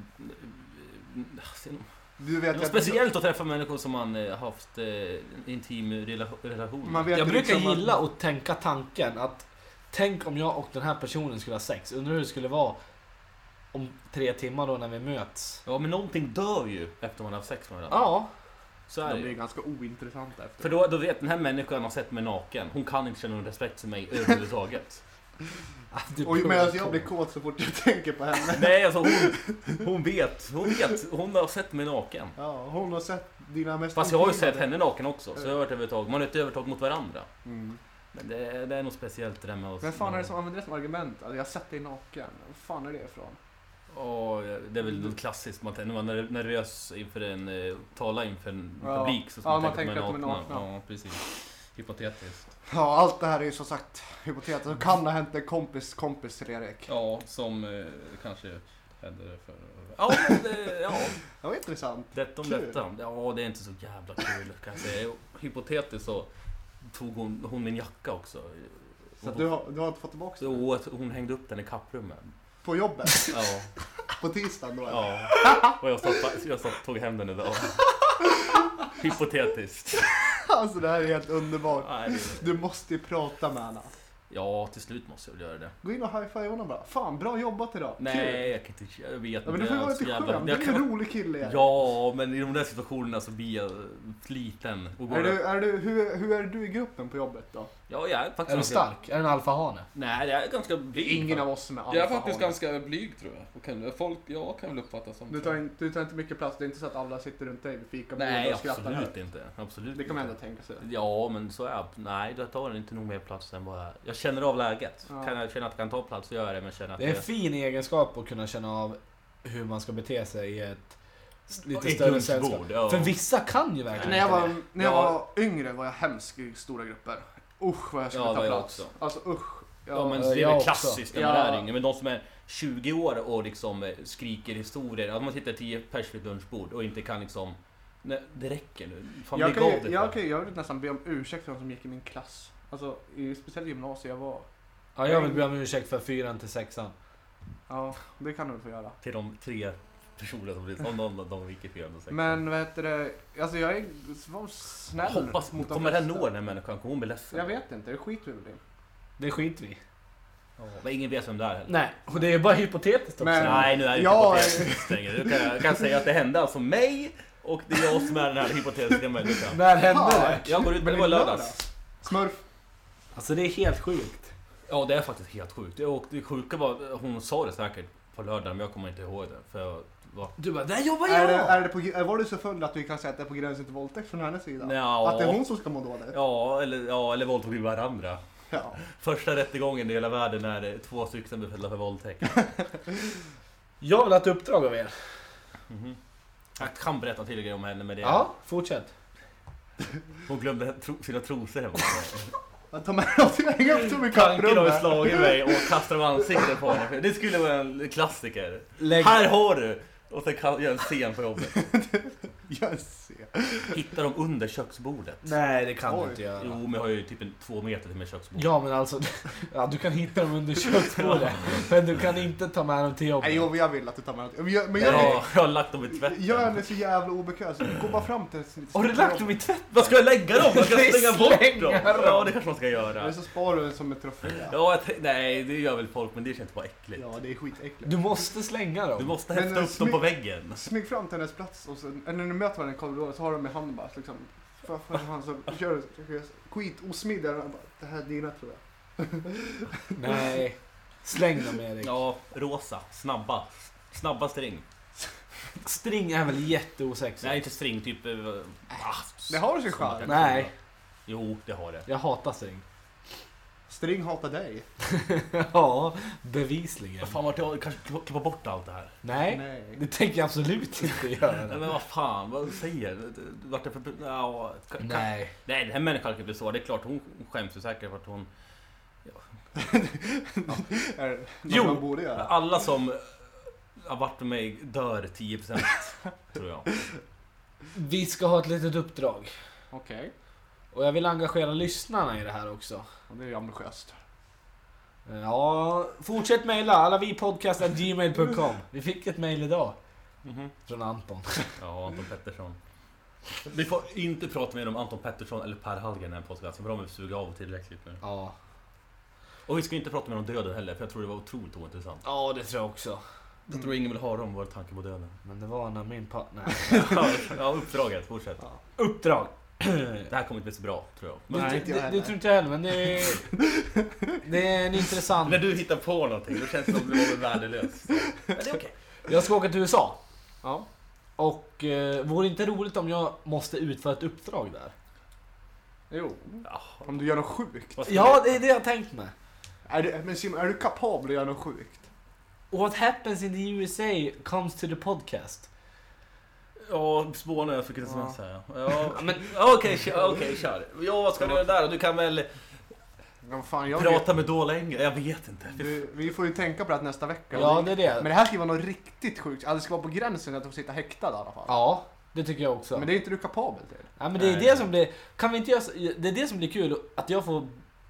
Du Det vet är ju att- speciellt att träffa människor som man eh, haft eh, en intim rela- relation med. Man vet Jag ju brukar liksom att- gilla att tänka tanken att Tänk om jag och den här personen skulle ha sex. Undrar hur det skulle vara om tre timmar då när vi möts. Ja, men någonting dör ju efter man har haft sex med varandra. Ja. Så är De det blir ju. ganska ointressanta efter. För då, då vet den här människan har sett mig naken. Hon kan inte känna någon respekt för mig överhuvudtaget. Du Och medan jag blir kåt så fort jag tänker på henne. Nej, alltså hon, hon vet. Hon vet. Hon har sett mig naken. Ja, hon har sett dina mest Fast jag har ju sett henne naken också. Så jag har ett övertag. Man har ett övertag mot varandra. Mm. Men det, det är nog speciellt det där med oss. Vem fan är det som använder det som argument? Alltså, jag har sett dig naken. Vad fan är det ifrån? Ja, det är väl något klassiskt. Man, när man är nervös inför en... eh, Tala inför en Ja. publik så ska Ja, man, man tänka tänker att de är nakna. Ja, precis. Hypotetiskt. Ja, allt det här är ju som sagt hypotetiskt. Det kan ha hänt en kompis kompis till Erik. Ja, som eh, kanske hände för... Ja, men det, ja. Det var intressant. Detta om Kul. detta. Ja, det är inte så jävla kul kan jag säga. Hypotetiskt så tog hon, hon min jacka också. Så att du, har, du har inte fått tillbaka den? Jo, att hon hängde upp den i kapprummet. På jobbet? Ja, På tisdagen då? eller? ja. Och jag, satt, jag satt, tog hem den idag. Hypotetiskt. Alltså det här är helt underbart. Nej, det- Du måste ju prata med henne. Ja, till slut måste jag väl göra det. Gå in och high-five honom bara. Fan, bra jobbat idag. Nej, jag kan inte, jag vet Ja, men inte. du får vara lite skön. Du är en rolig kille. Ja, men i de där situationerna så blir jag sliten. Är du, är du, hur, hur är du i gruppen på jobbet då? Ja, jag är faktiskt Är du ganska- stark? Är du en alfahane? Nej, jag är ganska blyg. Ingen av oss som är Jag är alfahane. faktiskt ganska blyg tror jag. Och kan, folk, jag kan väl uppfattas som Du tar, in, du tar inte mycket plats. Det är inte så att alla sitter runt dig vid fikabordet Nej, och skrattar absolut högt. inte. Absolut Det kan man inte. ändå tänka sig. Ja, men så är jag. Nej, jag tar inte nog mer plats än vad jag... Jag känner av läget. Ja. Kan jag känna att jag kan ta plats så gör jag det, men känner att Det är en fin egenskap att kunna känna av hur man ska bete sig i ett s- lite I ett större lunchbord, sällskap. ja. För vissa kan ju verkligen När jag, inte var, det. när jag Ja. var yngre var jag hemsk i stora grupper. Usch vad jag skulle Ja, det ta var jag plats. också. Alltså usch. Ja, men Ja, det är jag väl också. klassiskt när man Ja. är yngre. Men de som är 20 år och liksom eh, skriker historier. Att man sitter 10 pers vid ett lunchbord och inte kan liksom... Nej, det räcker nu. Fan, jag, lägg kan, av ju- det. jag, kan, jag vill nästan be om ursäkt för de som gick i min klass. Alltså i speciellt gymnasiet jag var. Ja, jag vill be om ursäkt för fyran till sexan. Ja, det kan du väl få göra. Till de tre personer som blir... Om någon av dem gick i sexan. Men vad heter det? Alltså jag är var snäll Hoppas, mot kommer den flesta. nå den här människan? Kommer hon bli ledsen? Jag vet inte, det skiter vi väl i. Det skiter vi. Ja, men ingen vet vem det är heller. Nej, och det är bara hypotetiskt också. Men- Nej, nu är det Ja, hypotetiskt längre. Du kan, jag kan säga att det hände alltså mig och det är jag som är den här hypotetiska människan. När hände det? Jag går ut, Men det var lördags. Smurf. Alltså det är helt sjukt. Ja, det är faktiskt helt sjukt. Och det sjuka var, hon sa det säkert på lördagen, men jag kommer inte ihåg det. För var... Du bara, där jobbar Är jag! det, är det på, var du så full att du kan säga att det är på gränsen till våldtäkt från hennes sida? Ja. Att det är hon som ska må dåligt? Ja, eller, ja, eller våldtog vi varandra. Ja. Första rättegången i hela världen är två stycken blir fällda för våldtäkt. Jag vill ha ett uppdrag av er. Mhm. Jag kan berätta till grejer om henne med det. Ja, fortsätt. Hon glömde tro, sina trosor hemma. Att ta med dem till hänga upp dem i Tanken har slagit mig och kastar ansiktet på henne. Det skulle vara en klassiker. Lägg... Här har du! Och sen gör en scen på jobbet. gör en scen. Hittar dem under köksbordet. Nej, det kan Oj. du inte göra. Jo, men jag har ju typ en två meter till mitt köksbord. Ja, men alltså, ja, du kan hitta dem under köksbordet. Men du kan inte ta med dem till jobbet. Nej, jo, jag vill att du tar med dem. Men gör, men gör, Ja, jag har lagt dem i tvätten. gör henne så jävla obekväm. så Gå bara fram till. Har du lagt dem i tvätt? Vad ska jag lägga dem? Jag ska slänga bort dem. dem. Ja, det kanske man ska Eller göra. så sparar du den som ett trofé. Ja, jag nej, det gör väl folk, men det känns bara äckligt. Ja, det är skitäckligt. Du måste slänga dem. Du måste Men, häfta eh, upp dem på väggen. Smyg fram till hennes plats och sen, eller när du möter varandra i korridoren du dem i handen bara liksom. För, för hand så kör du skit osmidig. och bara, Det här är dina tror jag. Nej. Släng dem Erik. Ja, rosa. Snabba. Snabba string. String är väl jätteosexigt? Nej, inte string, typ... eh, ah, Det har sin såna charm. Nej. Jo, det har det. Jag hatar string. String hatar dig. ja, bevisligen. Fan, vart jag kanske klippa- bort allt det här? Nej, Nej. det tänker jag absolut inte Nej, göra. men vad fan, vad säger du? Vart det för... Ja, ka- ka- Nej. Nej, den här människan kan bli så. Det är klart, hon skäms ju säkert för att hon... Är det något Jo. man borde göra? Alla som har varit med mig dör 10% tror jag. Vi ska ha ett litet uppdrag. Okej. Och jag vill engagera lyssnarna i det här också. Och Det är ju ambitiöst. Ja, fortsätt mejla allavipodcast.gmail.com Vi fick ett mejl idag Mhm. från Anton. Ja, Anton Pettersson. Vi får inte prata mer om Anton Pettersson eller Per Hallgren i den här podcasten, för de vill suga av tillräckligt nu. Ja. Och vi ska inte prata mer om döden heller, för jag tror det var otroligt ointressant. ja, det tror jag också. Jag tror ingen vill höra om vår tanke på döden. Men det var när min partner... ja, uppdraget, fortsätt. Uppdrag! Det här kommer inte bli så bra, tror jag. Men- Nej, inte jag det, det tror inte jag heller, men det är... Det är en intressant... När du hittar på någonting, då känns det som det var värdelöst. Men det är okej. Jag ska åka till USA. Ja. Och eh, vore det inte roligt om jag måste utföra ett uppdrag där? Jo. Ja, Om du gör något sjukt. Ja, det är det jag tänkt med. Är du, men Simon, är du kapabel att göra något sjukt? What happens in the USA comes to the podcast. Ja, spåna jag fick ett Ja. sms här. Ja, men okej, kör. okej, kör. Ja, vad ska du göra där då? Du kan väl Ja, fan, jag prata med dåliga engelska? Jag vet inte. vet, du, vi får ju tänka på det här nästa vecka. Ja, det är det. Men det här ska ju vara något riktigt sjukt. Alltså, det ska vara på gränsen att de sitter häktade i alla fall. Ja, Det tycker jag också. Men det är inte du kapabel till. Ja, men det är Nej. det som blir... Kan vi inte göra, det är det som blir kul, att jag får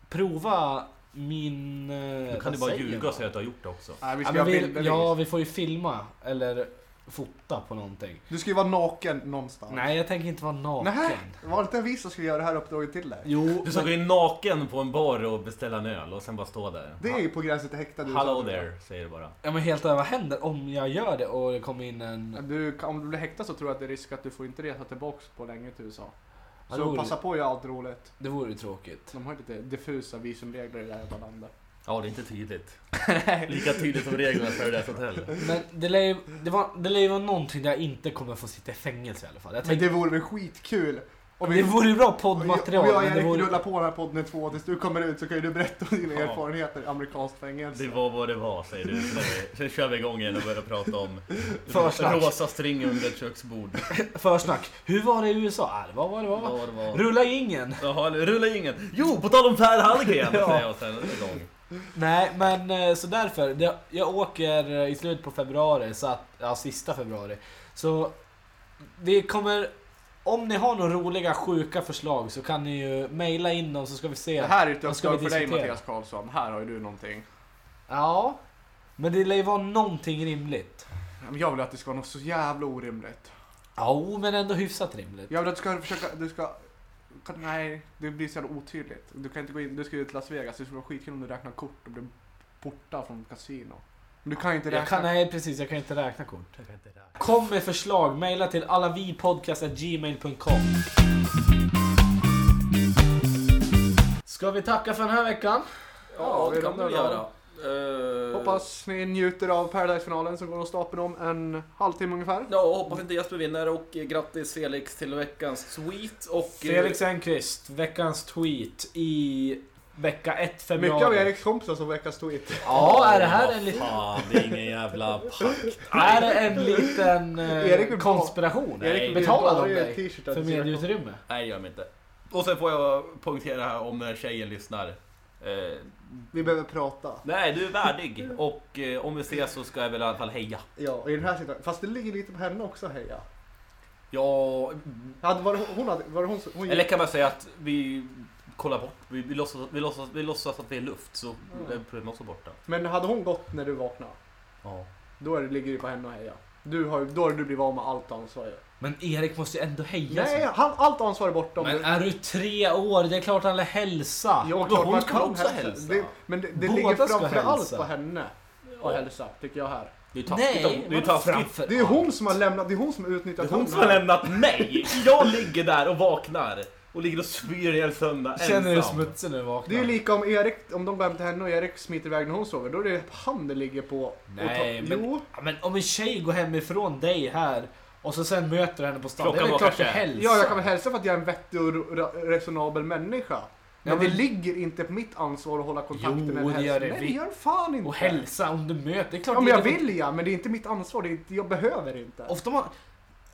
prova min... eh, Då kan du bara ljuga och säga att du har gjort det också. Nej, vi Ja, ska ha vi, ja, vi får ju filma eller fota på någonting. Du ska ju vara naken någonstans. Nej, jag tänker inte vara naken. Nej, var det inte vi som skulle göra det här uppdraget till dig? Jo, Du ska gå men, in naken på en bar och beställa en öl och sen bara stå där. Det är ju på gränsen till häktad. Hello there, säger du bara. ja, men helt ärligt, vad händer om jag gör det och det kommer in en... Du, om du blir häktad så tror jag att det är risk att du får inte resa tillbaks på länge till USA. Ja, det Så vore- passa på att göra allt roligt. Det vore ju tråkigt. De har lite diffusa visumregler i det här jävla landet. Ja, det är inte tydligt. Lika tydligt som reglerna för Paradise Hotel. Men det lär, ju, det, var, det lär ju vara någonting där jag inte kommer få sitta i fängelse i alla fall. Jag Men tänkte, det vore väl skitkul? Om det vore ju bra om jag poddmaterial. och men det Erik vore, rullar på den här podden i två år tills du kommer ut så kan ju du berätta om dina Ja. erfarenheter i amerikanskt fängelse. Det var vad det var, säger du. Sen, sen kör vi igång igen och börjar prata om Försnack. rosa string under ett köksbord. försnack. Hur var det i USA? Ja, det var vad det var. Vad det var. Rulla ingen. Jaha, rulla ingen. Jo, på tal om Per Hallgren, Ja. säger jag sen igång. Nej, men eh, så därför. Jag åker eh, i slutet på februari, så att, ja, sista februari. Så vi kommer... Om ni har några roliga, sjuka förslag så kan ni ju mejla in dem så ska vi se. Det här är ett uppdrag för dig? Mattias Karlsson. Här har ju du någonting. Ja, men det lär ju vara någonting rimligt. Jag vill att det ska vara något så jävla orimligt. Ja, men ändå hyfsat rimligt. Jag vill att du ska försöka, du ska... kan- Nej, det blir så jävla otydligt. Du kan inte gå in, du ska ju till Las Vegas. Det skulle vara skitkul om du räknar kort och blir portad från kasino. Men du kan ju inte Jag räkna. kan, nej precis, jag kan inte räkna kort. Kom med förslag, mejla till allavipodcast.gmail.com Ska vi tacka för den här veckan? Ja, det vi kan vi göra. Eh, Hoppas ni njuter av Paradise-finalen som går av stapeln om en halvtimme ungefär. Ja, hoppas inte Jesper vinner och grattis Felix till veckans tweet och... eh, Felix Enqvist, veckans tweet i vecka 1 februari. Mycket av Eriks kompisar som veckans tweet. Ja, är det här en liten... Fan, det är ingen jävla pakt. Är det en liten Erik eh, vill konspiration? Erik vill Betalad bara av ge dig för medieutrymme? Nej, gör mig inte. Och sen får jag poängtera här om när tjejen lyssnar. Eh, Vi behöver prata. nej, du är värdig och eh, om vi ses så ska jag väl i alla fall heja. Ja, i den här situationen. Fast det ligger lite på henne också heja. Ja, Hade, var det hon, hade, var det hon, hon eller kan man säga att vi kollar bort. Vi, vi, låtsas, vi, låtsas, vi låtsas att vi är luft så är problemet också borta. Men hade hon gått när du vaknade, Ja. då är det, ligger det på henne att heja. Du har, då har du blivit av med allt ansvar. Men Erik måste ju ändå heja. Nej, så. han, allt ansvar är borta. om Men är du tre år? Det är klart han vill hälsa. Ja, Men klart hon ska kan också hälsa. hälsa. Det, men det, det Båda ligger ska framför allt hälsa. på henne att hälsa, tycker jag här. Det är taskigt. Nej, det är taskigt. framför Det är hon som har lämnat, det är hon som har Det utnyttjat är hon honom som har lämnat mig! Jag ligger där och vaknar och ligger och spyr ihjäl sömndag ensam. Känner du smutsig när du vaknar? Det är ju lika om Erik, om de går hem till henne och Erik smiter iväg när hon sover, då är det han det ligger på. och Nej, ta, men- men om en tjej går hemifrån dig här och så sen möter du henne på stan. Klockan det är klart kanske- hälsar. ja, jag kan väl hälsa för att jag är en vettig och resonabel människa. Men, Ja, men- det ligger inte på mitt ansvar att hålla kontakten Jo, eller det hälsa. gör det. Nej, det gör fan inte. Och hälsa om du möter. Det är klart Ja, men det jag vill ja, men det är inte mitt ansvar. Det är inte, jag behöver inte. Ofta man...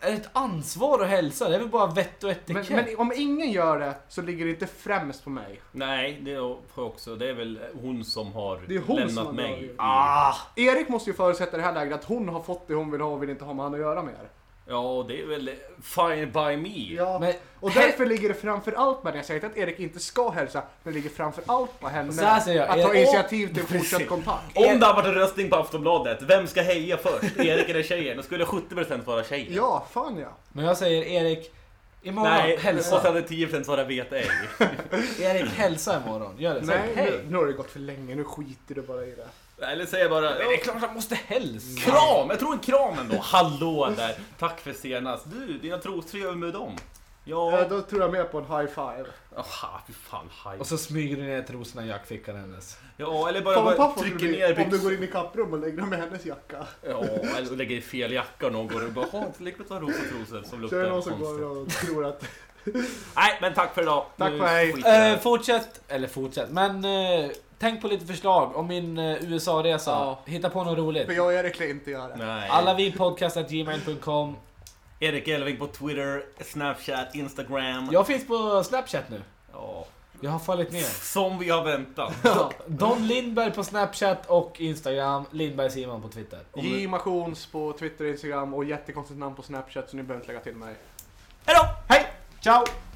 Är det ett ansvar att hälsa? Det är väl bara vett och Men, etikett? men om ingen gör det så ligger det inte främst på mig. Nej, det är också. Det är väl hon som har Det är hon lämnat som har mig. i- Ah! Erik måste ju förutsätta i det här läget att hon har fått det hon vill ha och vill inte ha med han att göra mer. Ja, och det är väl fine by me. Ja. Men, Och därför ligger det framför allt på henne. Jag säger inte att Erik inte ska hälsa, men det ligger framför allt på henne. Så här säger jag, att ta Erik- initiativ till fortsatt kontakt. Om det har varit en röstning på Aftonbladet, vem ska heja först? Erik eller tjejen? Då skulle 70% vara tjejen. Ja, fan ja. men jag säger Erik, imorgon Nej, och hälsa. sen hade 10% svara vet ej. Erik, hälsa imorgon. Gör det. Säg Nej, hej. nu, nu har det gått för länge. Nu skiter du bara i det. Eller säger bara... Men det är klart han måste hälsa. Kram! Jag tror en kram ändå. Hallå där! Tack för senast. Du, dina trosor gör med dem. Ja. Ja... Då tror jag mer på en high five. Aha, fy fan. Haj. Och så smyger du ner trosorna i jackfickan hennes. Ja, eller bara, Fan vad bara paff om du, trycker blir, ner om du går in i kapprum och lägger dem i hennes jacka. Ja, eller lägger i fel jacka och någon går och bara Åh, lägg ett par rosa trosor som Så är luktar det någon som konstigt. går och tror att... Nej, men tack för idag. Tack Nu för hej. skiter jag i det Eh, fortsätt, eller fortsätt, men eh, tänk på lite förslag om min eh, USA-resa. Ja. Hitta på något roligt. För jag och Erik lär inte göra det. Nej. Alla vi podcast.gmail.com. Erik Elving på Twitter, Snapchat, Instagram. Jag finns på Snapchat nu. Ja. Jag har fallit ner. Som vi har väntat. Don Lindberg på Snapchat och Instagram. Lindberg Simon på Twitter. J Mations på Twitter och Instagram och jättekonstigt namn på Snapchat så ni behöver inte lägga till mig. Hejdå! Hej! Ciao!